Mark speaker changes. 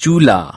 Speaker 1: चूला